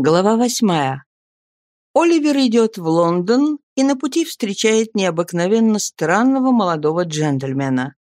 Глава восьмая. Оливер идет в Лондон и на пути встречает необыкновенно странного молодого джентльмена.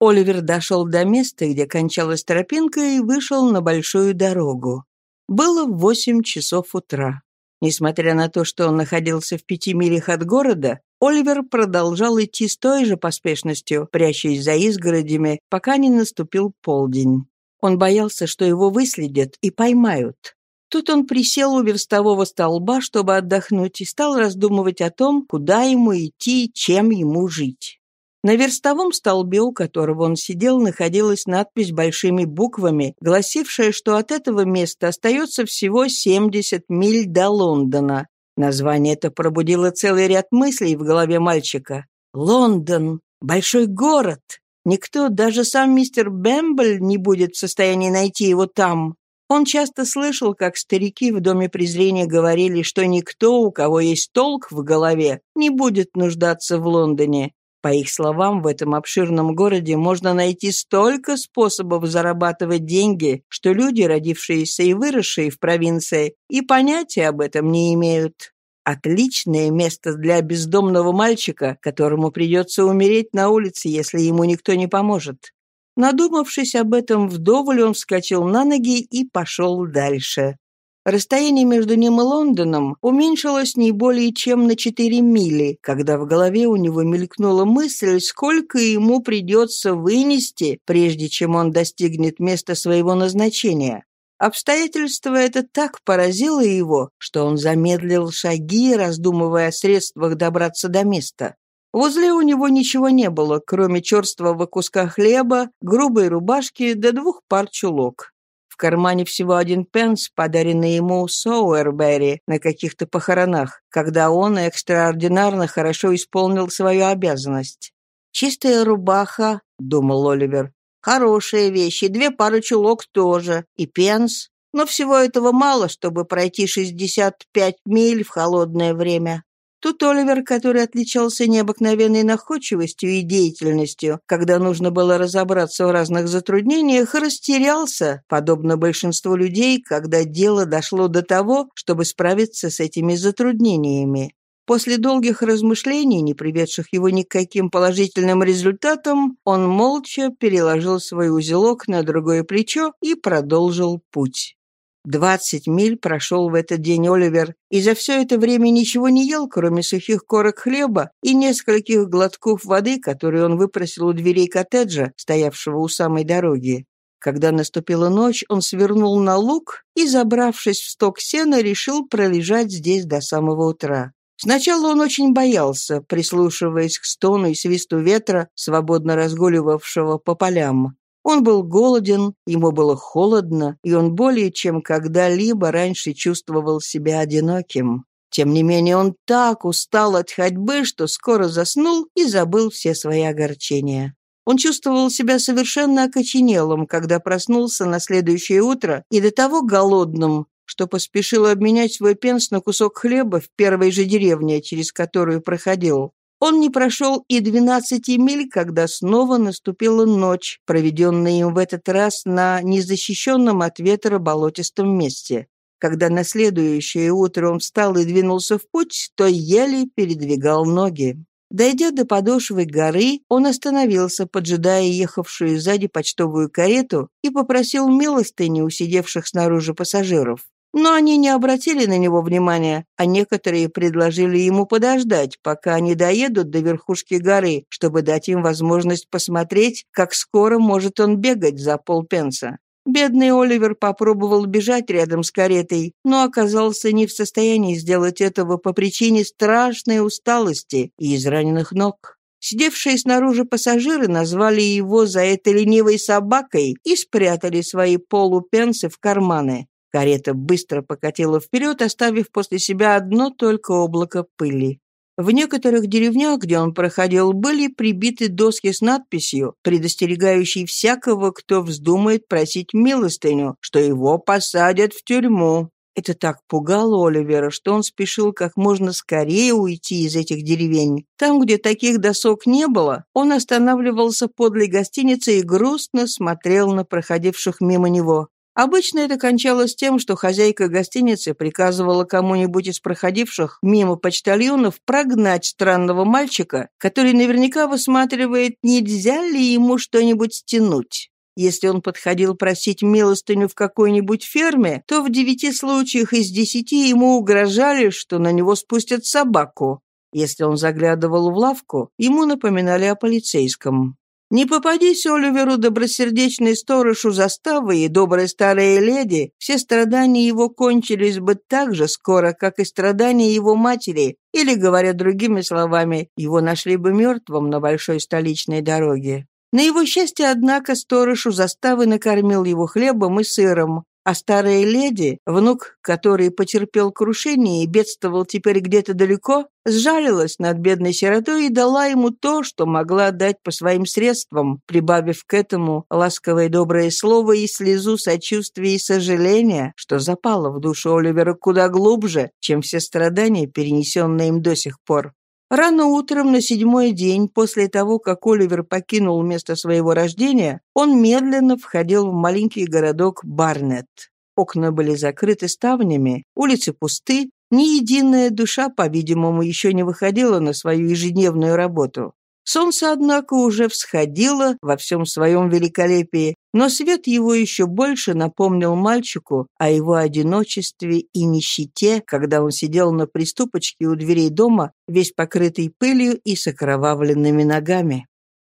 Оливер дошел до места, где кончалась тропинка, и вышел на большую дорогу. Было восемь часов утра. Несмотря на то, что он находился в пяти милях от города, Оливер продолжал идти с той же поспешностью, прячась за изгородями, пока не наступил полдень. Он боялся, что его выследят и поймают. Тут он присел у верстового столба, чтобы отдохнуть, и стал раздумывать о том, куда ему идти чем ему жить. На верстовом столбе, у которого он сидел, находилась надпись большими буквами, гласившая, что от этого места остается всего 70 миль до Лондона. Название это пробудило целый ряд мыслей в голове мальчика. «Лондон! Большой город! Никто, даже сам мистер Бэмбль, не будет в состоянии найти его там. Он часто слышал, как старики в Доме презрения говорили, что никто, у кого есть толк в голове, не будет нуждаться в Лондоне. По их словам, в этом обширном городе можно найти столько способов зарабатывать деньги, что люди, родившиеся и выросшие в провинции, и понятия об этом не имеют. Отличное место для бездомного мальчика, которому придется умереть на улице, если ему никто не поможет. Надумавшись об этом вдоволь, он вскочил на ноги и пошел дальше. Расстояние между ним и Лондоном уменьшилось не более чем на четыре мили, когда в голове у него мелькнула мысль, сколько ему придется вынести, прежде чем он достигнет места своего назначения. Обстоятельство это так поразило его, что он замедлил шаги, раздумывая о средствах добраться до места. Возле у него ничего не было, кроме черствого куска хлеба, грубой рубашки да двух пар чулок. В кармане всего один пенс, подаренный ему Соуэрберри на каких-то похоронах, когда он экстраординарно хорошо исполнил свою обязанность. «Чистая рубаха», — думал Оливер, — «хорошие вещи, две пары чулок тоже, и пенс. Но всего этого мало, чтобы пройти 65 миль в холодное время. Тут Оливер, который отличался необыкновенной находчивостью и деятельностью, когда нужно было разобраться в разных затруднениях, растерялся, подобно большинству людей, когда дело дошло до того, чтобы справиться с этими затруднениями. После долгих размышлений, не приведших его ни к каким положительным результатам, он молча переложил свой узелок на другое плечо и продолжил путь. Двадцать миль прошел в этот день Оливер, и за все это время ничего не ел, кроме сухих корок хлеба и нескольких глотков воды, которые он выпросил у дверей коттеджа, стоявшего у самой дороги. Когда наступила ночь, он свернул на луг и, забравшись в сток сена, решил пролежать здесь до самого утра. Сначала он очень боялся, прислушиваясь к стону и свисту ветра, свободно разгуливавшего по полям. Он был голоден, ему было холодно, и он более чем когда-либо раньше чувствовал себя одиноким. Тем не менее, он так устал от ходьбы, что скоро заснул и забыл все свои огорчения. Он чувствовал себя совершенно окоченелым, когда проснулся на следующее утро и до того голодным, что поспешил обменять свой пенс на кусок хлеба в первой же деревне, через которую проходил. Он не прошел и двенадцати миль, когда снова наступила ночь, проведенная им в этот раз на незащищенном от ветра болотистом месте. Когда на следующее утро он встал и двинулся в путь, то еле передвигал ноги. Дойдя до подошвы горы, он остановился, поджидая ехавшую сзади почтовую карету, и попросил милостыни у сидевших снаружи пассажиров. Но они не обратили на него внимания, а некоторые предложили ему подождать, пока они доедут до верхушки горы, чтобы дать им возможность посмотреть, как скоро может он бегать за полпенса. Бедный Оливер попробовал бежать рядом с каретой, но оказался не в состоянии сделать этого по причине страшной усталости и израненных ног. Сидевшие снаружи пассажиры назвали его за это ленивой собакой и спрятали свои полупенсы в карманы. Карета быстро покатила вперед, оставив после себя одно только облако пыли. В некоторых деревнях, где он проходил, были прибиты доски с надписью, предостерегающей всякого, кто вздумает просить милостыню, что его посадят в тюрьму. Это так пугало Оливера, что он спешил как можно скорее уйти из этих деревень. Там, где таких досок не было, он останавливался подле гостиницы и грустно смотрел на проходивших мимо него. Обычно это кончалось тем, что хозяйка гостиницы приказывала кому-нибудь из проходивших мимо почтальонов прогнать странного мальчика, который наверняка высматривает, нельзя ли ему что-нибудь стянуть. Если он подходил просить милостыню в какой-нибудь ферме, то в девяти случаях из десяти ему угрожали, что на него спустят собаку. Если он заглядывал в лавку, ему напоминали о полицейском. Не попадись Оливеру добросердечный сторож у заставы и добрая старая леди, все страдания его кончились бы так же скоро, как и страдания его матери, или, говоря другими словами, его нашли бы мертвым на большой столичной дороге. На его счастье, однако, сторож у заставы накормил его хлебом и сыром, а старая леди, внук, который потерпел крушение и бедствовал теперь где-то далеко, сжалилась над бедной сиротой и дала ему то, что могла дать по своим средствам, прибавив к этому ласковое доброе слово и слезу сочувствия и сожаления, что запало в душу Оливера куда глубже, чем все страдания, перенесенные им до сих пор. Рано утром на седьмой день после того, как Оливер покинул место своего рождения, он медленно входил в маленький городок Барнетт. Окна были закрыты ставнями, улицы пусты, ни единая душа, по-видимому, еще не выходила на свою ежедневную работу. Солнце, однако, уже всходило во всем своем великолепии, но свет его еще больше напомнил мальчику о его одиночестве и нищете, когда он сидел на приступочке у дверей дома, весь покрытый пылью и с окровавленными ногами.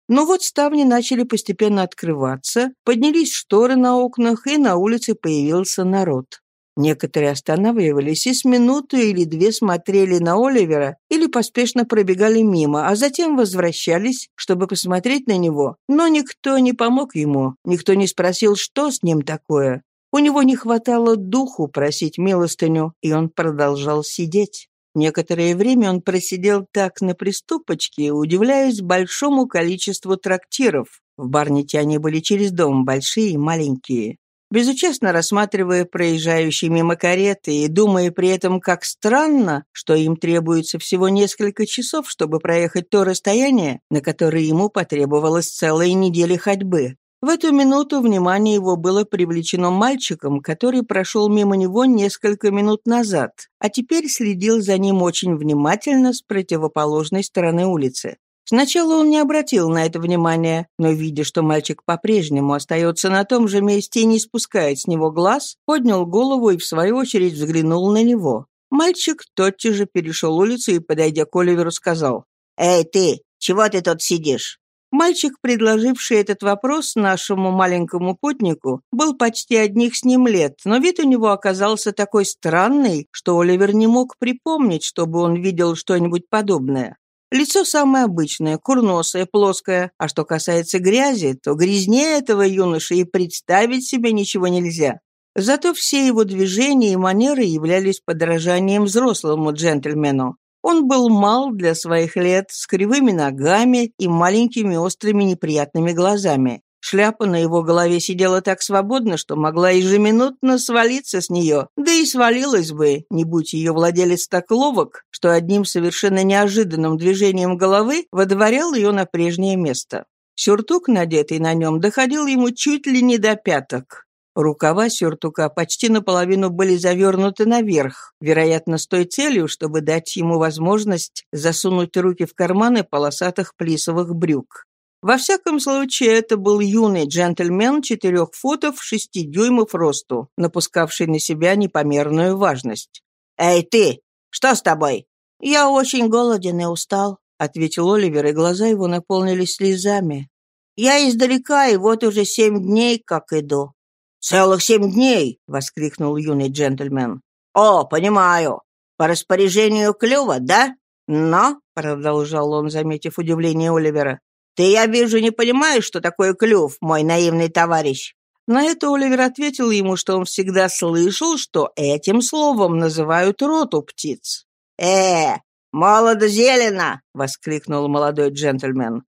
Но вот ставни начали постепенно открываться, поднялись шторы на окнах, и на улице появился народ. Некоторые останавливались и с минуты или две смотрели на Оливера или поспешно пробегали мимо, а затем возвращались, чтобы посмотреть на него. Но никто не помог ему, никто не спросил, что с ним такое. У него не хватало духу просить милостыню, и он продолжал сидеть. Некоторое время он просидел так на приступочке, удивляясь большому количеству трактиров. В Барните они были через дом, большие и маленькие безучастно рассматривая проезжающие мимо кареты и думая при этом, как странно, что им требуется всего несколько часов, чтобы проехать то расстояние, на которое ему потребовалось целая неделя ходьбы. В эту минуту внимание его было привлечено мальчиком, который прошел мимо него несколько минут назад, а теперь следил за ним очень внимательно с противоположной стороны улицы. Сначала он не обратил на это внимания, но, видя, что мальчик по-прежнему остается на том же месте и не спускает с него глаз, поднял голову и, в свою очередь, взглянул на него. Мальчик тотчас же перешел улицу и, подойдя к Оливеру, сказал, «Эй, ты, чего ты тут сидишь?» Мальчик, предложивший этот вопрос нашему маленькому путнику, был почти одних с ним лет, но вид у него оказался такой странный, что Оливер не мог припомнить, чтобы он видел что-нибудь подобное. Лицо самое обычное, курносое, плоское, а что касается грязи, то грязнее этого юноши и представить себе ничего нельзя. Зато все его движения и манеры являлись подражанием взрослому джентльмену. Он был мал для своих лет, с кривыми ногами и маленькими острыми неприятными глазами. Шляпа на его голове сидела так свободно, что могла ежеминутно свалиться с нее, да и свалилась бы, не будь ее владелец так ловок, что одним совершенно неожиданным движением головы водворял ее на прежнее место. Сюртук, надетый на нем, доходил ему чуть ли не до пяток. Рукава сюртука почти наполовину были завернуты наверх, вероятно, с той целью, чтобы дать ему возможность засунуть руки в карманы полосатых плисовых брюк. Во всяком случае, это был юный джентльмен четырех футов шести дюймов росту, напускавший на себя непомерную важность. «Эй, ты! Что с тобой?» «Я очень голоден и устал», — ответил Оливер, и глаза его наполнились слезами. «Я издалека, и вот уже семь дней как иду». «Целых семь дней!» — воскликнул юный джентльмен. «О, понимаю. По распоряжению клюва, да? Но, — продолжал он, заметив удивление Оливера, «Ты, я вижу, не понимаешь, что такое клюв, мой наивный товарищ». На это Оливер ответил ему, что он всегда слышал, что этим словом называют рот у птиц. «Э, молодо-зелено!» — воскликнул молодой джентльмен.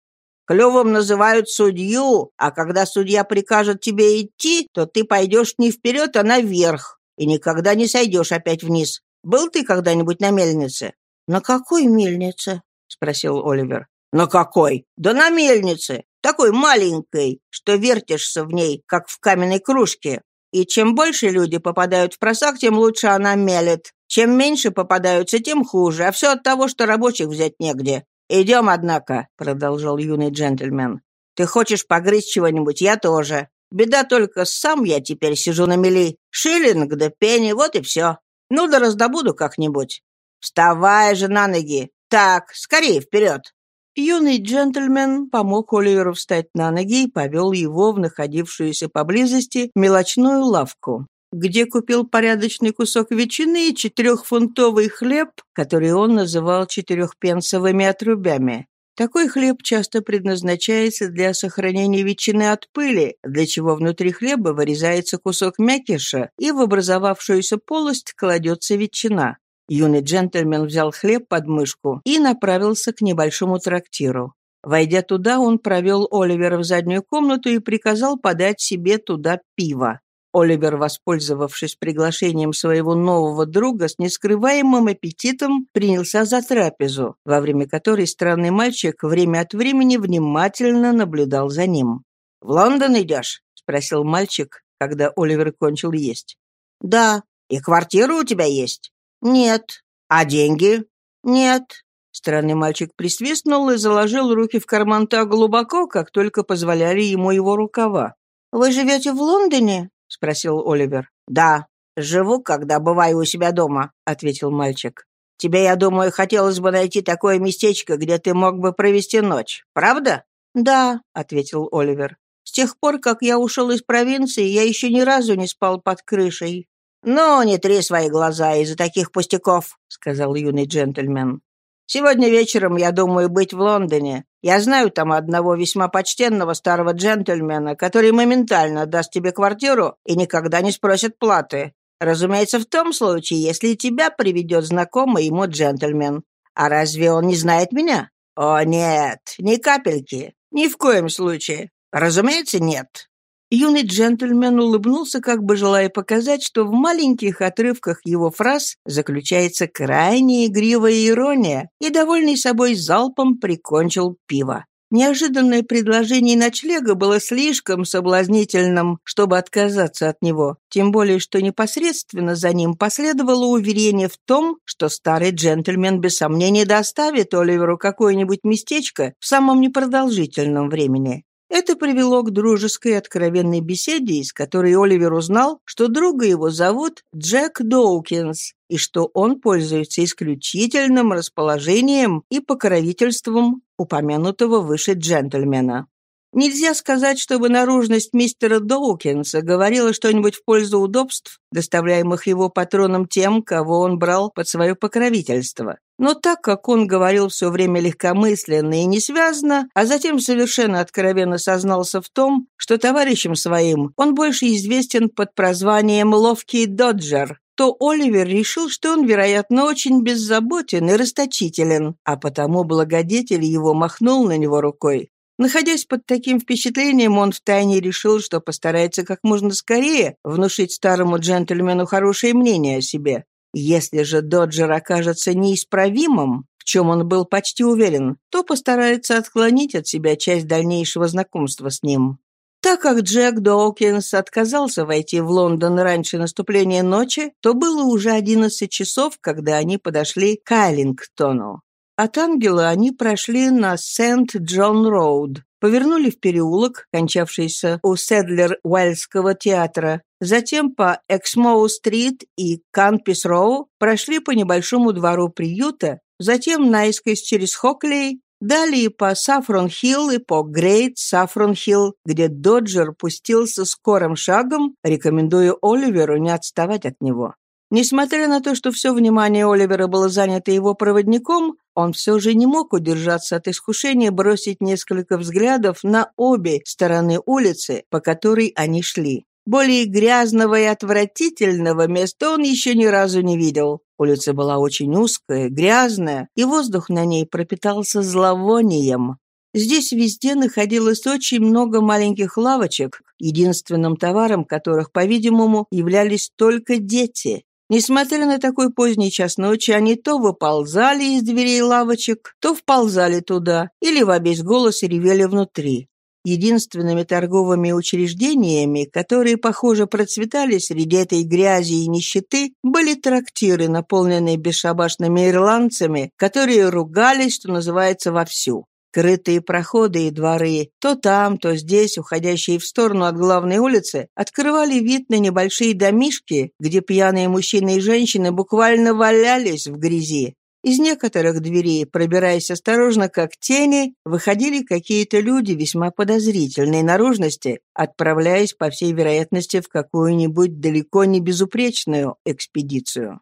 «Клювом называют судью, а когда судья прикажет тебе идти, то ты пойдешь не вперед, а наверх, и никогда не сойдешь опять вниз. Был ты когда-нибудь на мельнице?» «На какой мельнице?» — спросил Оливер. «На какой? Да на мельнице. Такой маленькой, что вертишься в ней, как в каменной кружке. И чем больше люди попадают в просак, тем лучше она мелет. Чем меньше попадаются, тем хуже, а все от того, что рабочих взять негде. «Идем, однако», — продолжал юный джентльмен. «Ты хочешь погрызть чего-нибудь? Я тоже. Беда только, сам я теперь сижу на мели. Шиллинг да пенни, вот и все. Ну да раздобуду как-нибудь. Вставай же на ноги. Так, скорее вперед. Юный джентльмен помог Оливеру встать на ноги и повел его в находившуюся поблизости мелочную лавку, где купил порядочный кусок ветчины и четырехфунтовый хлеб, который он называл четырехпенсовыми отрубями. Такой хлеб часто предназначается для сохранения ветчины от пыли, для чего внутри хлеба вырезается кусок мякиша, и в образовавшуюся полость кладется ветчина. Юный джентльмен взял хлеб под мышку и направился к небольшому трактиру. Войдя туда, он провел Оливера в заднюю комнату и приказал подать себе туда пиво. Оливер, воспользовавшись приглашением своего нового друга, с нескрываемым аппетитом принялся за трапезу, во время которой странный мальчик время от времени внимательно наблюдал за ним. «В Лондон идешь?» — спросил мальчик, когда Оливер кончил есть. «Да. И квартира у тебя есть?» «Нет». «А деньги?» «Нет». Странный мальчик присвистнул и заложил руки в карман так глубоко, как только позволяли ему его рукава. «Вы живете в Лондоне?» — спросил Оливер. «Да, живу, когда бываю у себя дома», — ответил мальчик. «Тебе, я думаю, хотелось бы найти такое местечко, где ты мог бы провести ночь, правда?» «Да», — ответил Оливер. «С тех пор, как я ушел из провинции, я еще ни разу не спал под крышей». «Ну, не три свои глаза из-за таких пустяков», — сказал юный джентльмен. «Сегодня вечером я думаю быть в Лондоне. Я знаю там одного весьма почтенного старого джентльмена, который моментально даст тебе квартиру и никогда не спросит платы. Разумеется, в том случае, если тебя приведет знакомый ему джентльмен. А разве он не знает меня? О, нет, ни капельки. Ни в коем случае. Разумеется, нет. Юный джентльмен улыбнулся, как бы желая показать, что в маленьких отрывках его фраз заключается крайне игривая ирония, и, довольный собой залпом, прикончил пиво. Неожиданное предложение ночлега было слишком соблазнительным, чтобы отказаться от него, тем более что непосредственно за ним последовало уверение в том, что старый джентльмен без сомнения доставит Оливеру какое-нибудь местечко в самом непродолжительном времени. Это привело к дружеской откровенной беседе, из которой Оливер узнал, что друга его зовут Джек Доукинс, и что он пользуется исключительным расположением и покровительством упомянутого выше джентльмена. Нельзя сказать, чтобы наружность мистера Доукинса говорила что-нибудь в пользу удобств, доставляемых его патроном тем, кого он брал под свое покровительство. Но так как он говорил все время легкомысленно и несвязно, а затем совершенно откровенно сознался в том, что товарищем своим он больше известен под прозванием «Ловкий Доджер», то Оливер решил, что он, вероятно, очень беззаботен и расточителен, а потому благодетель его махнул на него рукой. Находясь под таким впечатлением, он втайне решил, что постарается как можно скорее внушить старому джентльмену хорошее мнение о себе. Если же Доджер окажется неисправимым, в чем он был почти уверен, то постарается отклонить от себя часть дальнейшего знакомства с ним. Так как Джек Доукинс отказался войти в Лондон раньше наступления ночи, то было уже 11 часов, когда они подошли к Айлингтону. От Ангела они прошли на Сент-Джон-Роуд, повернули в переулок, кончавшийся у Сэдлерс-Уэллского театра, затем по Эксмаут-стрит и Коппис-Роу прошли по небольшому двору приюта, затем наискось через Хокли, далее по Сафрон-Хилл и по Грейт-Сафрон-Хилл, где Доджер пустился скорым шагом, рекомендуя Оливеру не отставать от него. Несмотря на то, что все внимание Оливера было занято его проводником, он все же не мог удержаться от искушения бросить несколько взглядов на обе стороны улицы, по которой они шли. Более грязного и отвратительного места он еще ни разу не видел. Улица была очень узкая, грязная, и воздух на ней пропитался зловонием. Здесь везде находилось очень много маленьких лавочек, единственным товаром которых, по-видимому, являлись только дети. Несмотря на такой поздний час ночи, они то выползали из дверей лавочек, то вползали туда или во весь голос ревели внутри. Единственными торговыми учреждениями, которые, похоже, процветали среди этой грязи и нищеты, были трактиры, наполненные бесшабашными ирландцами, которые ругались, что называется, вовсю. Крытые проходы и дворы, то там, то здесь, уходящие в сторону от главной улицы, открывали вид на небольшие домишки, где пьяные мужчины и женщины буквально валялись в грязи, из некоторых дверей, пробираясь осторожно, как тени, выходили какие-то люди весьма подозрительной наружности, отправляясь, по всей вероятности, в какую-нибудь далеко не безупречную экспедицию.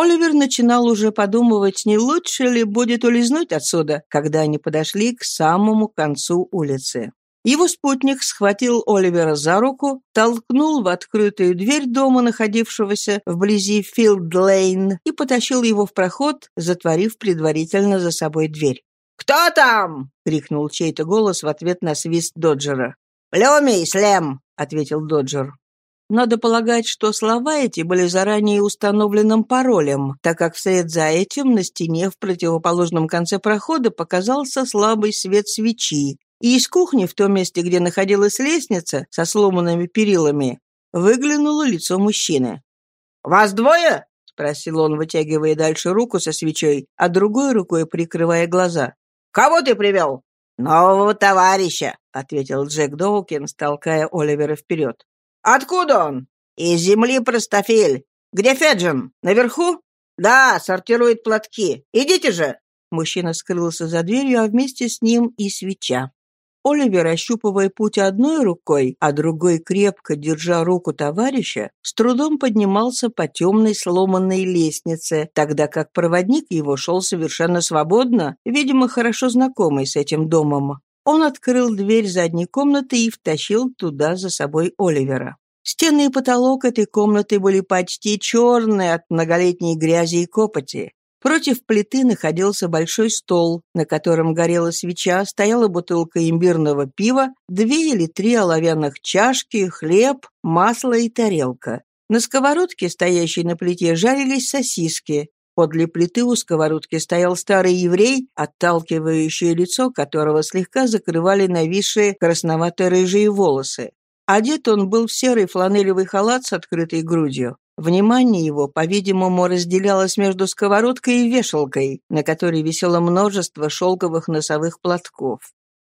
Оливер начинал уже подумывать, не лучше ли будет улизнуть отсюда, когда они подошли к самому концу улицы. Его спутник схватил Оливера за руку, толкнул в открытую дверь дома, находившегося вблизи Филд-Лейн, и потащил его в проход, затворив предварительно за собой дверь. «Кто там?» — крикнул чей-то голос в ответ на свист Доджера. «Плюми, Слем!» — ответил Доджер. Надо полагать, что слова эти были заранее установленным паролем, так как вслед за этим на стене в противоположном конце прохода показался слабый свет свечи, и из кухни, в том месте, где находилась лестница со сломанными перилами, выглянуло лицо мужчины. «Вас двое?» — спросил он, вытягивая дальше руку со свечой, а другой рукой прикрывая глаза. «Кого ты привел?» «Нового товарища», — ответил Джек Доукинс, толкая Оливера вперед. «Откуда он?» «Из земли простофиль. Где Феджин? Наверху?» «Да, сортирует платки. Идите же!» Мужчина скрылся за дверью, а вместе с ним и свеча. Оливер, ощупывая путь одной рукой, а другой крепко держа руку товарища, с трудом поднимался по темной сломанной лестнице, тогда как проводник его шел совершенно свободно, видимо, хорошо знакомый с этим домом. Он открыл дверь задней комнаты и втащил туда за собой Оливера. Стены и потолок этой комнаты были почти черные от многолетней грязи и копоти. Против плиты находился большой стол, на котором горела свеча, стояла бутылка имбирного пива, две или три оловянных чашки, хлеб, масло и тарелка. На сковородке, стоящей на плите, жарились сосиски. Подле плиты у сковородки стоял старый еврей, отталкивающее лицо которого слегка закрывали нависшие красновато-рыжие волосы. Одет он был в серый фланелевый халат с открытой грудью. Внимание его, по-видимому, разделялось между сковородкой и вешалкой, на которой висело множество шелковых носовых платков.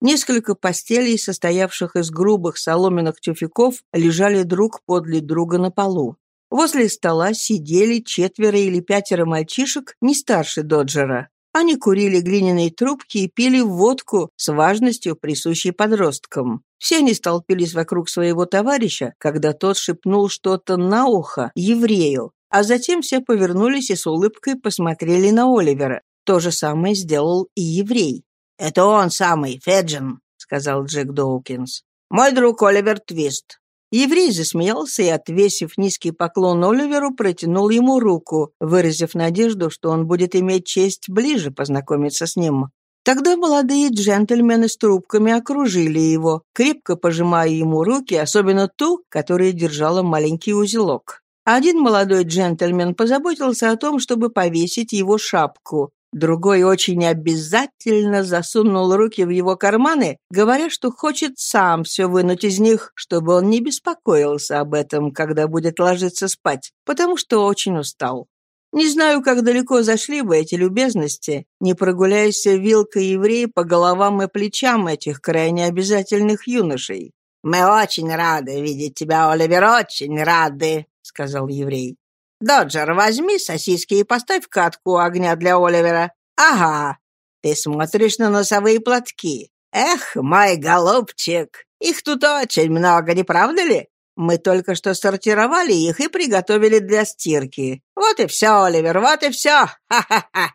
Несколько постелей, состоявших из грубых соломенных тюфяков, лежали друг подле друга на полу. Возле стола сидели четверо или пятеро мальчишек не старше Доджера. Они курили глиняные трубки и пили водку с важностью, присущей подросткам. Все они столпились вокруг своего товарища, когда тот шепнул что-то на ухо еврею, а затем все повернулись и с улыбкой посмотрели на Оливера. То же самое сделал и еврей. «Это он самый, Феджин», — сказал Джек Доукинс. «Мой друг Оливер Твист. Еврей засмеялся и, отвесив низкий поклон Оливеру, протянул ему руку, выразив надежду, что он будет иметь честь ближе познакомиться с ним. Тогда молодые джентльмены с трубками окружили его, крепко пожимая ему руки, особенно ту, которая держала маленький узелок. Один молодой джентльмен позаботился о том, чтобы повесить его шапку, Другой очень обязательно засунул руки в его карманы, говоря, что хочет сам все вынуть из них, чтобы он не беспокоился об этом, когда будет ложиться спать, потому что очень устал. Не знаю, как далеко зашли бы эти любезности, не прогуляясь вилкой еврей по головам и плечам этих крайне обязательных юношей. «Мы очень рады видеть тебя, Оливер, очень рады», — сказал еврей. «Доджер, возьми сосиски и поставь катку огня для Оливера. Ага, ты смотришь на носовые платки. Эх, мой голубчик, их тут очень много, не правда ли? Мы только что сортировали их и приготовили для стирки. Вот и все, Оливер, вот и все. Ха-ха-ха!»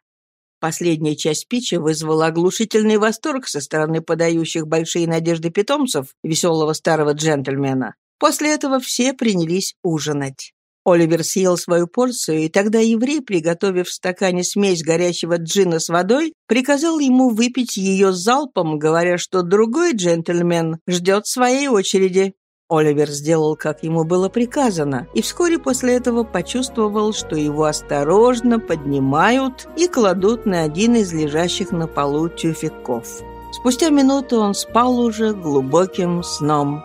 Последняя часть пичи вызвала оглушительный восторг со стороны подающих большие надежды питомцев веселого старого джентльмена. После этого все принялись ужинать. Оливер съел свою порцию, и тогда еврей, приготовив в стакане смесь горячего джина с водой, приказал ему выпить ее залпом, говоря, что другой джентльмен ждет своей очереди. Оливер сделал, как ему было приказано, и вскоре после этого почувствовал, что его осторожно поднимают и кладут на один из лежащих на полу тюфяков. Спустя минуту он спал уже глубоким сном.